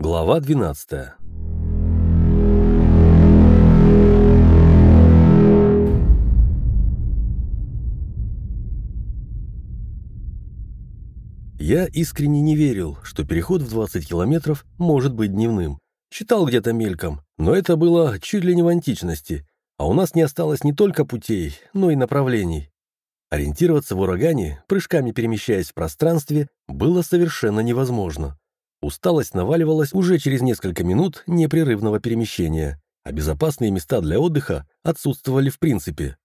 Глава 12 Я искренне не верил, что переход в 20 километров может быть дневным. Читал где-то мельком, но это было чуть ли не в античности, а у нас не осталось не только путей, но и направлений. Ориентироваться в урагане, прыжками перемещаясь в пространстве, было совершенно невозможно. Усталость наваливалась уже через несколько минут непрерывного перемещения, а безопасные места для отдыха отсутствовали в принципе.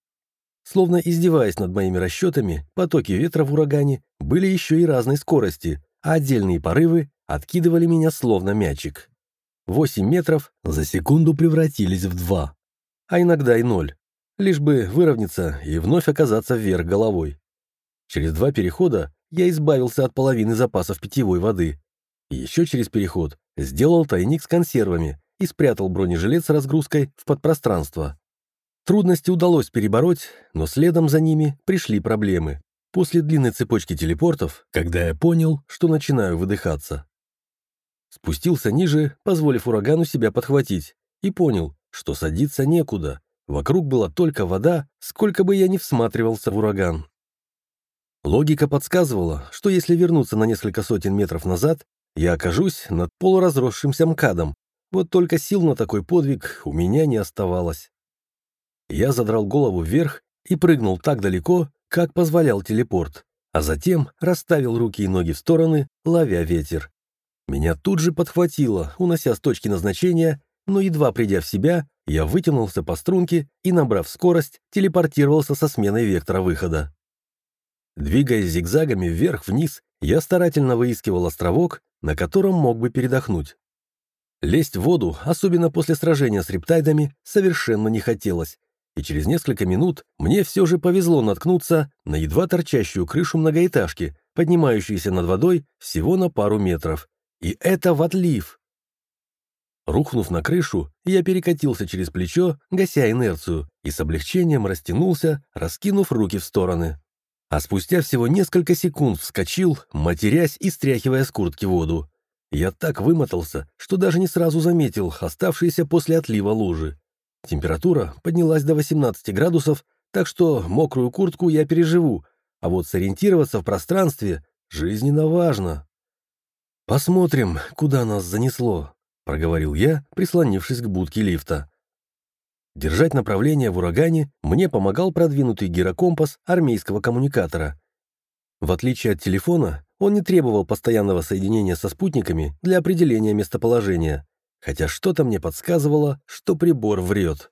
Словно издеваясь над моими расчетами, потоки ветра в урагане были еще и разной скорости, а отдельные порывы откидывали меня словно мячик. 8 метров за секунду превратились в 2, а иногда и 0, лишь бы выровняться и вновь оказаться вверх головой. Через два перехода я избавился от половины запасов питьевой воды, еще через переход сделал тайник с консервами и спрятал бронежилет с разгрузкой в подпространство. Трудности удалось перебороть, но следом за ними пришли проблемы. После длинной цепочки телепортов, когда я понял, что начинаю выдыхаться. Спустился ниже, позволив урагану себя подхватить, и понял, что садиться некуда. Вокруг была только вода, сколько бы я ни всматривался в ураган. Логика подсказывала, что если вернуться на несколько сотен метров назад, я окажусь над полуразросшимся МКАДом. Вот только сил на такой подвиг у меня не оставалось. Я задрал голову вверх и прыгнул так далеко, как позволял телепорт, а затем расставил руки и ноги в стороны, ловя ветер. Меня тут же подхватило, унося с точки назначения, но едва придя в себя, я вытянулся по струнке и, набрав скорость, телепортировался со сменой вектора выхода. Двигаясь зигзагами вверх-вниз, я старательно выискивал островок, на котором мог бы передохнуть. Лезть в воду, особенно после сражения с рептайдами, совершенно не хотелось, и через несколько минут мне все же повезло наткнуться на едва торчащую крышу многоэтажки, поднимающуюся над водой всего на пару метров. И это в отлив. Рухнув на крышу, я перекатился через плечо, гася инерцию, и с облегчением растянулся, раскинув руки в стороны а спустя всего несколько секунд вскочил, матерясь и стряхивая с куртки воду. Я так вымотался, что даже не сразу заметил оставшиеся после отлива лужи. Температура поднялась до 18 градусов, так что мокрую куртку я переживу, а вот сориентироваться в пространстве жизненно важно. «Посмотрим, куда нас занесло», — проговорил я, прислонившись к будке лифта. Держать направление в урагане мне помогал продвинутый гирокомпас армейского коммуникатора. В отличие от телефона, он не требовал постоянного соединения со спутниками для определения местоположения, хотя что-то мне подсказывало, что прибор врет.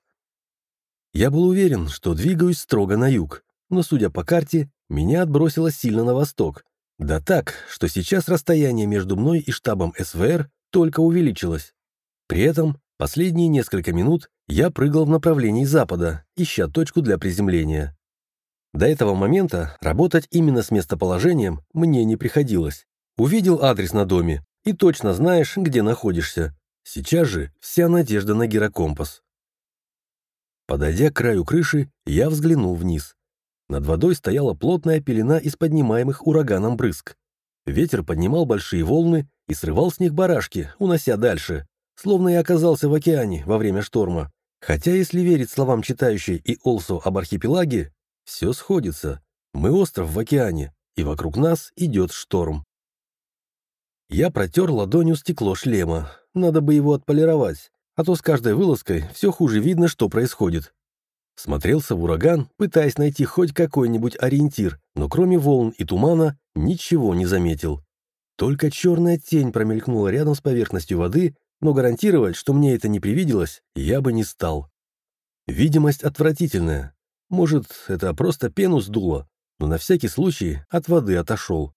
Я был уверен, что двигаюсь строго на юг, но, судя по карте, меня отбросило сильно на восток. Да так, что сейчас расстояние между мной и штабом СВР только увеличилось. При этом последние несколько минут я прыгал в направлении запада, ища точку для приземления. До этого момента работать именно с местоположением мне не приходилось. Увидел адрес на доме и точно знаешь, где находишься. Сейчас же вся надежда на гирокомпас. Подойдя к краю крыши, я взглянул вниз. Над водой стояла плотная пелена из поднимаемых ураганом брызг. Ветер поднимал большие волны и срывал с них барашки, унося дальше, словно я оказался в океане во время шторма. Хотя, если верить словам читающей и Олсу об архипелаге, все сходится. Мы остров в океане, и вокруг нас идет шторм. Я протер ладонью стекло шлема. Надо бы его отполировать, а то с каждой вылазкой все хуже видно, что происходит. Смотрелся в ураган, пытаясь найти хоть какой-нибудь ориентир, но кроме волн и тумана ничего не заметил. Только черная тень промелькнула рядом с поверхностью воды но гарантировать, что мне это не привиделось, я бы не стал. Видимость отвратительная. Может, это просто пену сдуло, но на всякий случай от воды отошел.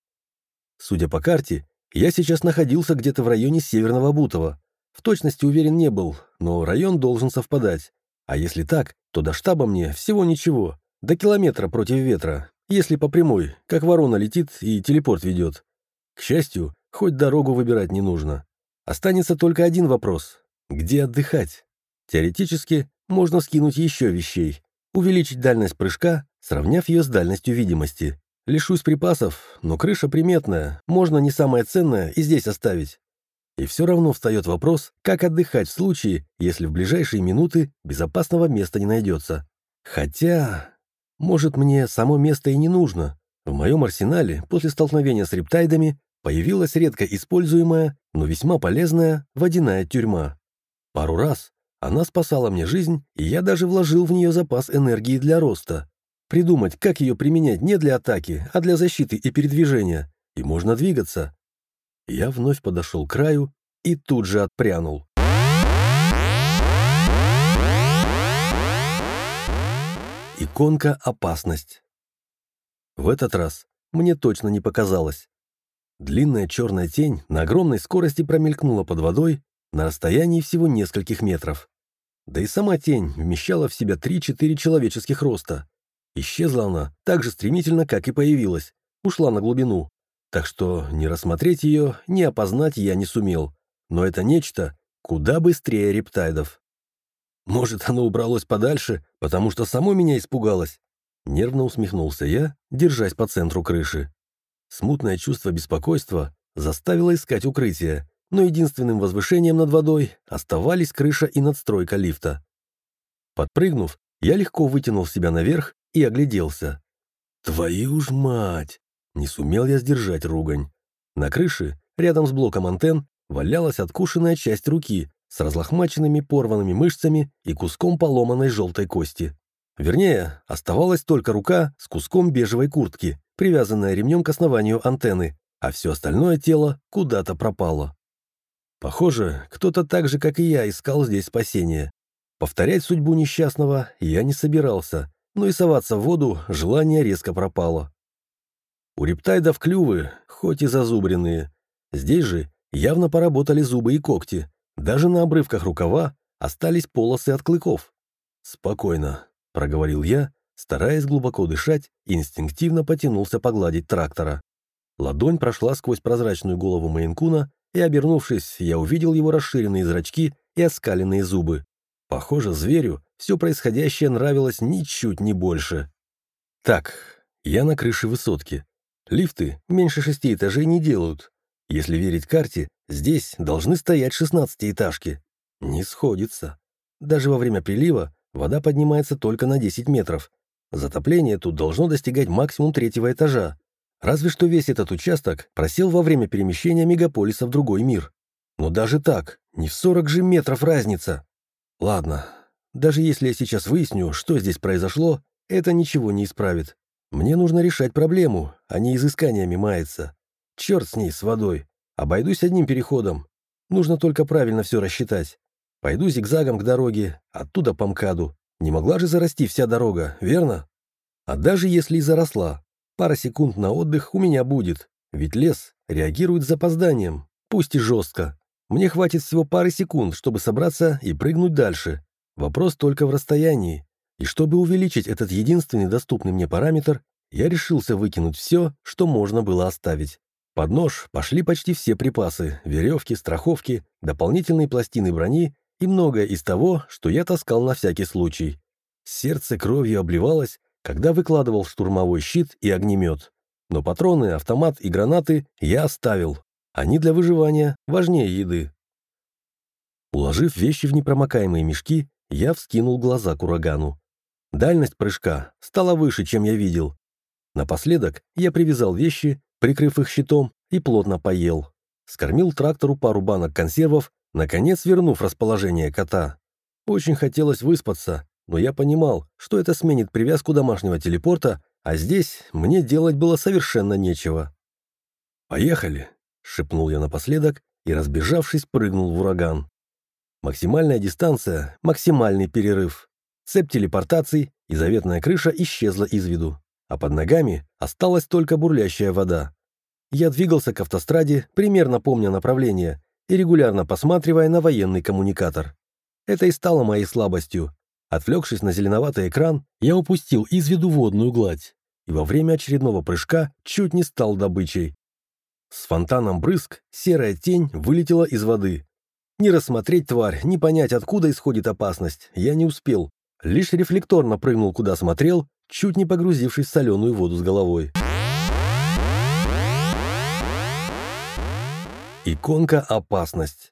Судя по карте, я сейчас находился где-то в районе Северного Бутова. В точности уверен не был, но район должен совпадать. А если так, то до штаба мне всего ничего, до километра против ветра, если по прямой, как ворона летит и телепорт ведет. К счастью, хоть дорогу выбирать не нужно. Останется только один вопрос. Где отдыхать? Теоретически, можно скинуть еще вещей, увеличить дальность прыжка, сравняв ее с дальностью видимости. Лишусь припасов, но крыша приметная, можно не самое ценное и здесь оставить. И все равно встает вопрос, как отдыхать в случае, если в ближайшие минуты безопасного места не найдется. Хотя, может, мне само место и не нужно. В моем арсенале после столкновения с рептайдами появилась редко используемая, но весьма полезная водяная тюрьма. Пару раз она спасала мне жизнь, и я даже вложил в нее запас энергии для роста. Придумать, как ее применять не для атаки, а для защиты и передвижения. И можно двигаться. Я вновь подошел к краю и тут же отпрянул. Иконка «Опасность». В этот раз мне точно не показалось. Длинная черная тень на огромной скорости промелькнула под водой на расстоянии всего нескольких метров. Да и сама тень вмещала в себя 3-4 человеческих роста. Исчезла она так же стремительно, как и появилась, ушла на глубину. Так что не рассмотреть ее, не опознать я не сумел. Но это нечто куда быстрее рептайдов. Может, оно убралось подальше, потому что само меня испугалось? Нервно усмехнулся я, держась по центру крыши. Смутное чувство беспокойства заставило искать укрытие, но единственным возвышением над водой оставались крыша и надстройка лифта. Подпрыгнув, я легко вытянул себя наверх и огляделся. «Твою ж мать!» Не сумел я сдержать ругань. На крыше, рядом с блоком антенн, валялась откушенная часть руки с разлохмаченными порванными мышцами и куском поломанной желтой кости. Вернее, оставалась только рука с куском бежевой куртки, привязанная ремнем к основанию антенны, а все остальное тело куда-то пропало. Похоже, кто-то так же, как и я, искал здесь спасения. Повторять судьбу несчастного я не собирался, но и соваться в воду желание резко пропало. У рептайдов клювы, хоть и зазубренные. Здесь же явно поработали зубы и когти. Даже на обрывках рукава остались полосы от клыков. «Спокойно», — проговорил я, стараясь глубоко дышать, инстинктивно потянулся погладить трактора. Ладонь прошла сквозь прозрачную голову Мейнкуна, и, обернувшись, я увидел его расширенные зрачки и оскаленные зубы. Похоже, зверю все происходящее нравилось ничуть не больше. Так, я на крыше высотки. Лифты меньше шести этажей не делают. Если верить карте, здесь должны стоять шестнадцатиэтажки. Не сходится. Даже во время прилива вода поднимается только на 10 метров. Затопление тут должно достигать максимум третьего этажа. Разве что весь этот участок просел во время перемещения мегаполиса в другой мир. Но даже так, не в 40 же метров разница. Ладно, даже если я сейчас выясню, что здесь произошло, это ничего не исправит. Мне нужно решать проблему, а не изысканиями маяться. Черт с ней, с водой. Обойдусь одним переходом. Нужно только правильно все рассчитать. Пойду зигзагом к дороге, оттуда по МКАДу. Не могла же зарасти вся дорога, верно? А даже если и заросла, пара секунд на отдых у меня будет. Ведь лес реагирует с запозданием, пусть и жестко. Мне хватит всего пары секунд, чтобы собраться и прыгнуть дальше. Вопрос только в расстоянии. И чтобы увеличить этот единственный доступный мне параметр, я решился выкинуть все, что можно было оставить. Под нож пошли почти все припасы, веревки, страховки, дополнительные пластины брони и многое из того, что я таскал на всякий случай. Сердце кровью обливалось, когда выкладывал штурмовой щит и огнемет. Но патроны, автомат и гранаты я оставил. Они для выживания важнее еды. Уложив вещи в непромокаемые мешки, я вскинул глаза к урагану. Дальность прыжка стала выше, чем я видел. Напоследок я привязал вещи, прикрыв их щитом, и плотно поел. Скормил трактору пару банок консервов, наконец вернув расположение кота. Очень хотелось выспаться, но я понимал, что это сменит привязку домашнего телепорта, а здесь мне делать было совершенно нечего. «Поехали!» — шепнул я напоследок и, разбежавшись, прыгнул в ураган. Максимальная дистанция, максимальный перерыв. Цепь телепортаций и заветная крыша исчезла из виду, а под ногами осталась только бурлящая вода. Я двигался к автостраде, примерно помня направление, и регулярно посматривая на военный коммуникатор. Это и стало моей слабостью. Отвлекшись на зеленоватый экран, я упустил из виду водную гладь, и во время очередного прыжка чуть не стал добычей. С фонтаном брызг серая тень вылетела из воды. Не рассмотреть тварь, не понять, откуда исходит опасность, я не успел, Лишь рефлекторно прыгнул, куда смотрел, чуть не погрузившись в соленую воду с головой. Иконка «Опасность».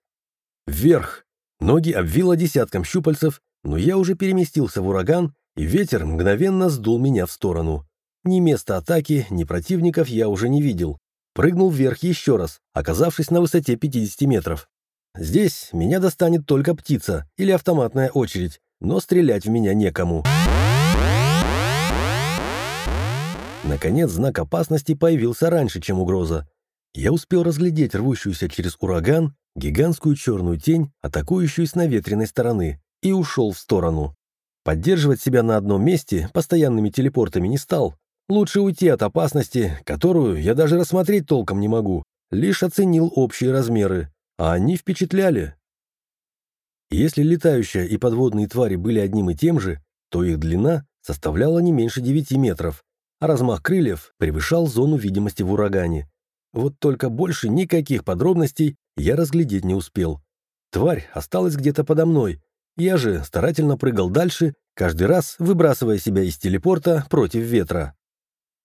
Вверх. Ноги обвило десятком щупальцев, но я уже переместился в ураган, и ветер мгновенно сдул меня в сторону. Ни места атаки, ни противников я уже не видел. Прыгнул вверх еще раз, оказавшись на высоте 50 метров. Здесь меня достанет только птица или автоматная очередь, но стрелять в меня некому. Наконец, знак опасности появился раньше, чем угроза. Я успел разглядеть рвущуюся через ураган гигантскую черную тень, атакующую с наветренной стороны, и ушел в сторону. Поддерживать себя на одном месте постоянными телепортами не стал. Лучше уйти от опасности, которую я даже рассмотреть толком не могу, лишь оценил общие размеры, а они впечатляли. Если летающая и подводные твари были одним и тем же, то их длина составляла не меньше 9 метров, а размах крыльев превышал зону видимости в урагане. Вот только больше никаких подробностей я разглядеть не успел. Тварь осталась где-то подо мной. Я же старательно прыгал дальше, каждый раз выбрасывая себя из телепорта против ветра.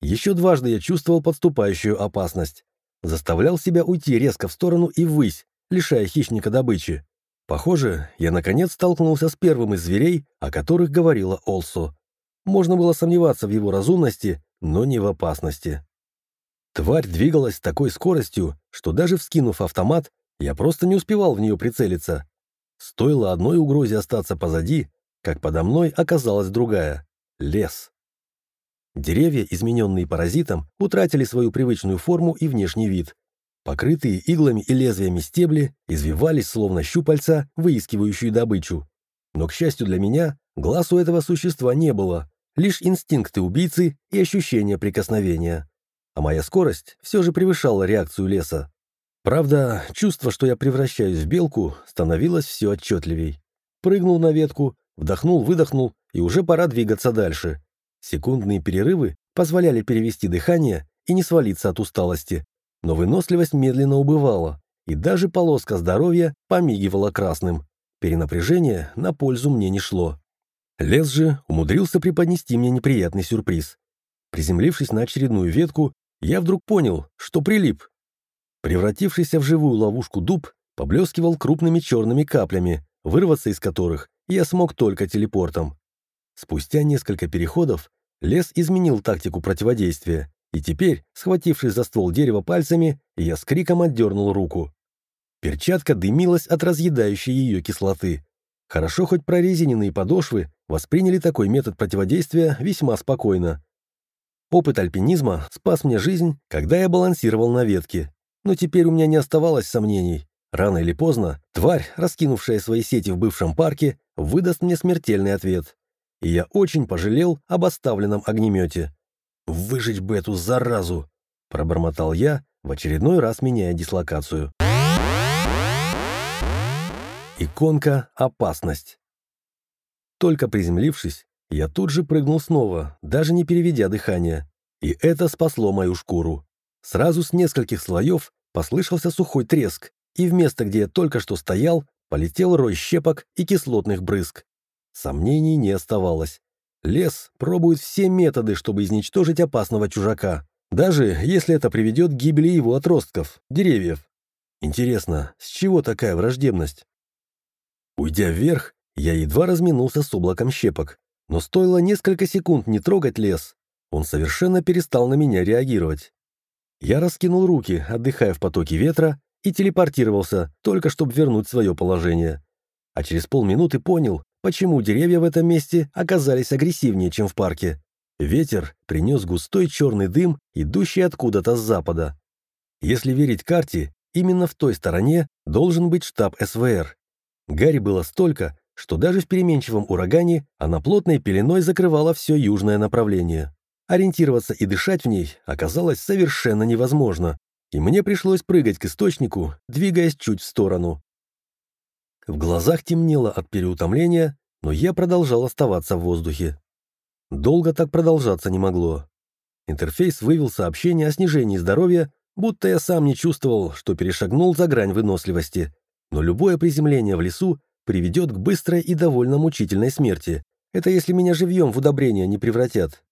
Еще дважды я чувствовал подступающую опасность. Заставлял себя уйти резко в сторону и ввысь, лишая хищника добычи. Похоже, я наконец столкнулся с первым из зверей, о которых говорила Олсо. Можно было сомневаться в его разумности, но не в опасности. Тварь двигалась с такой скоростью, что даже вскинув автомат, я просто не успевал в нее прицелиться. Стоило одной угрозе остаться позади, как подо мной оказалась другая — лес. Деревья, измененные паразитом, утратили свою привычную форму и внешний вид. Покрытые иглами и лезвиями стебли извивались, словно щупальца, выискивающие добычу. Но, к счастью для меня, глаз у этого существа не было, лишь инстинкты убийцы и ощущение прикосновения. А моя скорость все же превышала реакцию леса. Правда, чувство, что я превращаюсь в белку, становилось все отчетливей. Прыгнул на ветку, вдохнул-выдохнул, и уже пора двигаться дальше. Секундные перерывы позволяли перевести дыхание и не свалиться от усталости. Но выносливость медленно убывала, и даже полоска здоровья помигивала красным. Перенапряжение на пользу мне не шло. Лес же умудрился преподнести мне неприятный сюрприз. Приземлившись на очередную ветку, я вдруг понял, что прилип. Превратившийся в живую ловушку дуб поблескивал крупными черными каплями, вырваться из которых я смог только телепортом. Спустя несколько переходов лес изменил тактику противодействия, и теперь, схватившись за ствол дерева пальцами, я с криком отдернул руку. Перчатка дымилась от разъедающей ее кислоты. Хорошо хоть прорезиненные подошвы восприняли такой метод противодействия весьма спокойно. Опыт альпинизма спас мне жизнь, когда я балансировал на ветке. Но теперь у меня не оставалось сомнений. Рано или поздно тварь, раскинувшая свои сети в бывшем парке, выдаст мне смертельный ответ. И я очень пожалел об оставленном огнемете. «Выжить бы эту заразу!» – пробормотал я, в очередной раз меняя дислокацию. Иконка «Опасность». Только приземлившись, я тут же прыгнул снова, даже не переведя дыхание. И это спасло мою шкуру. Сразу с нескольких слоев послышался сухой треск, и в место, где я только что стоял, полетел рой щепок и кислотных брызг. Сомнений не оставалось. Лес пробует все методы, чтобы изничтожить опасного чужака, даже если это приведет к гибели его отростков, деревьев. Интересно, с чего такая враждебность? Уйдя вверх, я едва разминулся с облаком щепок, но стоило несколько секунд не трогать лес, он совершенно перестал на меня реагировать. Я раскинул руки, отдыхая в потоке ветра, и телепортировался, только чтобы вернуть свое положение. А через полминуты понял, почему деревья в этом месте оказались агрессивнее, чем в парке. Ветер принес густой черный дым, идущий откуда-то с запада. Если верить карте, именно в той стороне должен быть штаб СВР, Гарри было столько, что даже в переменчивом урагане она плотной пеленой закрывала все южное направление. Ориентироваться и дышать в ней оказалось совершенно невозможно, и мне пришлось прыгать к источнику, двигаясь чуть в сторону. В глазах темнело от переутомления, но я продолжал оставаться в воздухе. Долго так продолжаться не могло. Интерфейс вывел сообщение о снижении здоровья, будто я сам не чувствовал, что перешагнул за грань выносливости, но любое приземление в лесу приведет к быстрой и довольно мучительной смерти. Это если меня живьем в удобрение не превратят.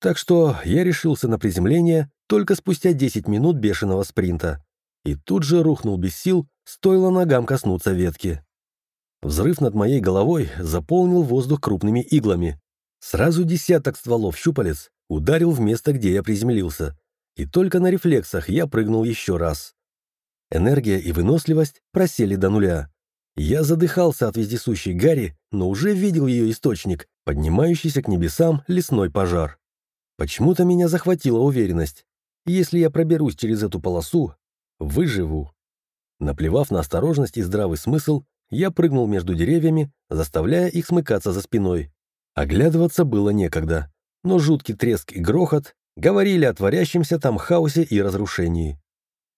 Так что я решился на приземление только спустя 10 минут бешеного спринта. и тут же рухнул без сил, стоило ногам коснуться ветки. Взрыв над моей головой заполнил воздух крупными иглами. Сразу десяток стволов щупалец ударил в место, где я приземлился, и только на рефлексах я прыгнул еще раз. Энергия и выносливость просели до нуля. Я задыхался от вездесущей гари, но уже видел ее источник, поднимающийся к небесам лесной пожар. Почему-то меня захватила уверенность. Если я проберусь через эту полосу, выживу. Наплевав на осторожность и здравый смысл, я прыгнул между деревьями, заставляя их смыкаться за спиной. Оглядываться было некогда, но жуткий треск и грохот говорили о творящемся там хаосе и разрушении.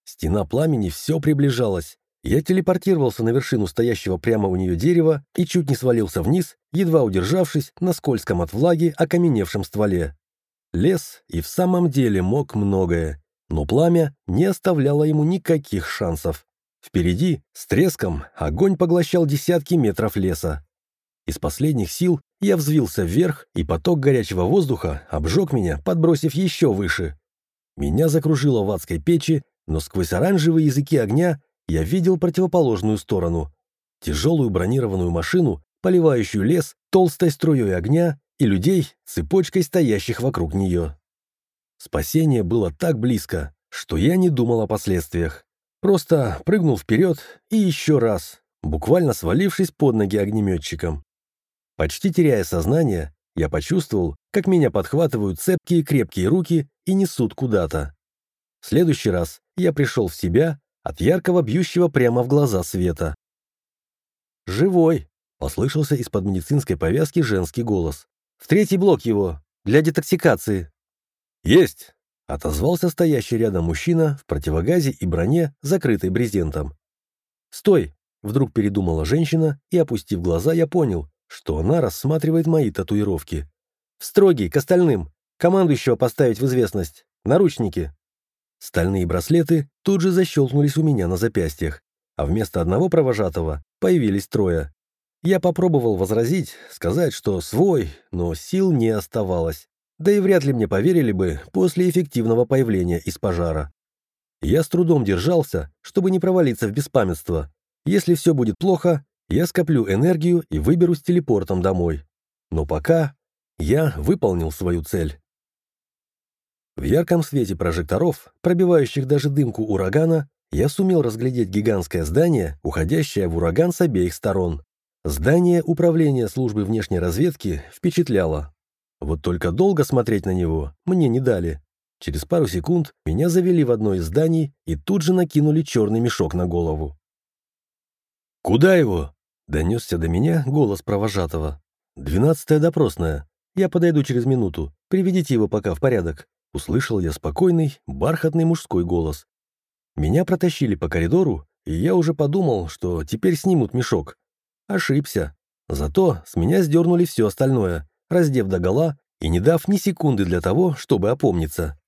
Стена пламени все приближалась. Я телепортировался на вершину стоящего прямо у нее дерева и чуть не свалился вниз, едва удержавшись на скользком от влаги окаменевшем стволе. Лес и в самом деле мог многое, но пламя не оставляло ему никаких шансов. Впереди, с треском, огонь поглощал десятки метров леса. Из последних сил я взвился вверх, и поток горячего воздуха обжег меня, подбросив еще выше. Меня закружило в адской печи, но сквозь оранжевые языки огня я видел противоположную сторону. Тяжелую бронированную машину, поливающую лес толстой струей огня и людей, цепочкой стоящих вокруг нее. Спасение было так близко, что я не думал о последствиях. Просто прыгнул вперед и еще раз, буквально свалившись под ноги огнеметчикам. Почти теряя сознание, я почувствовал, как меня подхватывают цепкие крепкие руки и несут куда-то. В следующий раз я пришел в себя от яркого бьющего прямо в глаза света. «Живой!» — послышался из-под медицинской повязки женский голос. «В третий блок его, для детоксикации». «Есть!» — отозвался стоящий рядом мужчина в противогазе и броне, закрытой брезентом. «Стой!» — вдруг передумала женщина, и, опустив глаза, я понял, что она рассматривает мои татуировки. «В строгий, к остальным! Командующего поставить в известность! Наручники!» Стальные браслеты тут же защелкнулись у меня на запястьях, а вместо одного провожатого появились трое. Я попробовал возразить, сказать, что свой, но сил не оставалось. Да и вряд ли мне поверили бы после эффективного появления из пожара. Я с трудом держался, чтобы не провалиться в беспамятство. Если все будет плохо, я скоплю энергию и выберусь телепортом домой. Но пока я выполнил свою цель. В ярком свете прожекторов, пробивающих даже дымку урагана, я сумел разглядеть гигантское здание, уходящее в ураган с обеих сторон. Здание управления службы внешней разведки впечатляло. Вот только долго смотреть на него мне не дали. Через пару секунд меня завели в одно из зданий и тут же накинули черный мешок на голову. «Куда его?» — донесся до меня голос провожатого. «Двенадцатая допросная. Я подойду через минуту. Приведите его пока в порядок». Услышал я спокойный, бархатный мужской голос. Меня протащили по коридору, и я уже подумал, что теперь снимут мешок. Ошибся. Зато с меня сдернули все остальное, раздев догола и не дав ни секунды для того, чтобы опомниться.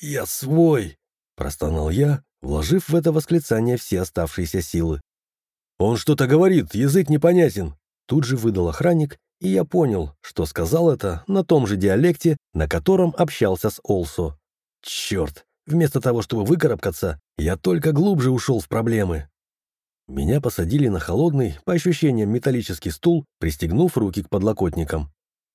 «Я свой!» – простонал я, вложив в это восклицание все оставшиеся силы. «Он что-то говорит, язык непонятен!» Тут же выдал охранник, и я понял, что сказал это на том же диалекте, на котором общался с Олсо. Черт, вместо того, чтобы выкарабкаться, я только глубже ушел в проблемы. Меня посадили на холодный, по ощущениям, металлический стул, пристегнув руки к подлокотникам.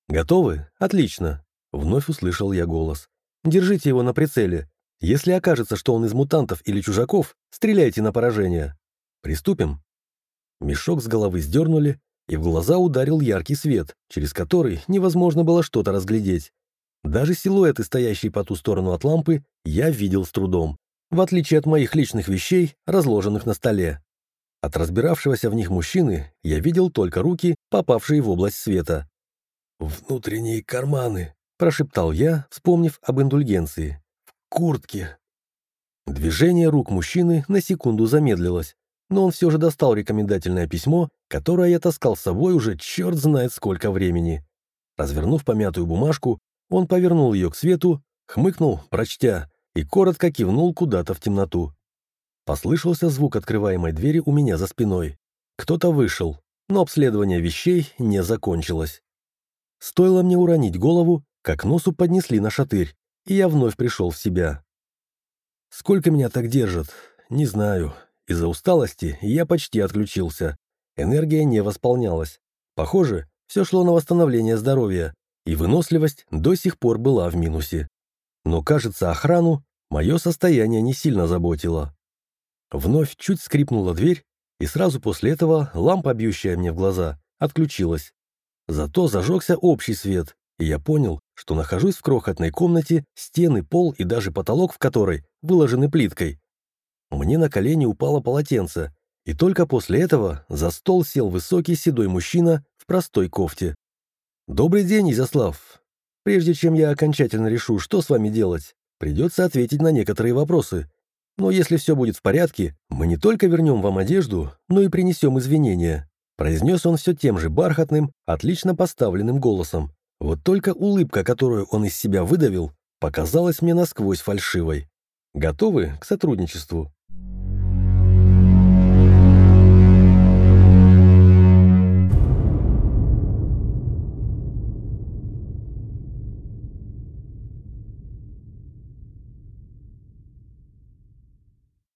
«Готовы? Отлично!» — вновь услышал я голос. «Держите его на прицеле. Если окажется, что он из мутантов или чужаков, стреляйте на поражение. Приступим?» Мешок с головы сдернули, и в глаза ударил яркий свет, через который невозможно было что-то разглядеть. Даже силуэты, стоящие по ту сторону от лампы, я видел с трудом, в отличие от моих личных вещей, разложенных на столе. От разбиравшегося в них мужчины я видел только руки, попавшие в область света. «Внутренние карманы», — прошептал я, вспомнив об индульгенции. «В куртке». Движение рук мужчины на секунду замедлилось, но он все же достал рекомендательное письмо, которое я таскал с собой уже черт знает сколько времени. Развернув помятую бумажку, он повернул ее к свету, хмыкнул, прочтя, и коротко кивнул куда-то в темноту. Послышался звук открываемой двери у меня за спиной. Кто-то вышел, но обследование вещей не закончилось. Стоило мне уронить голову, как носу поднесли на шатырь, и я вновь пришел в себя. Сколько меня так держат, не знаю. Из-за усталости я почти отключился. Энергия не восполнялась. Похоже, все шло на восстановление здоровья, и выносливость до сих пор была в минусе. Но, кажется, охрану мое состояние не сильно заботило. Вновь чуть скрипнула дверь, и сразу после этого лампа, бьющая мне в глаза, отключилась. Зато зажегся общий свет, и я понял, что нахожусь в крохотной комнате, стены, пол и даже потолок в которой выложены плиткой. Мне на колени упало полотенце, и только после этого за стол сел высокий седой мужчина в простой кофте. «Добрый день, Изяслав. Прежде чем я окончательно решу, что с вами делать, придется ответить на некоторые вопросы. Но если все будет в порядке, мы не только вернем вам одежду, но и принесем извинения», произнес он все тем же бархатным, отлично поставленным голосом. Вот только улыбка, которую он из себя выдавил, показалась мне насквозь фальшивой. «Готовы к сотрудничеству?»